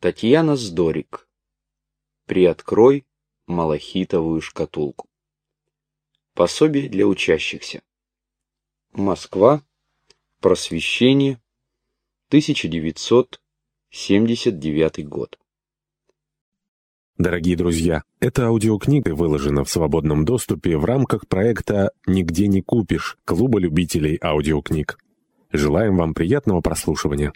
Татьяна Здорик. Приоткрой малахитовую шкатулку. Пособие для учащихся. Москва. Просвещение. 1979 год. Дорогие друзья, эта аудиокнига выложена в свободном доступе в рамках проекта «Нигде не купишь» Клуба любителей аудиокниг. Желаем вам приятного прослушивания.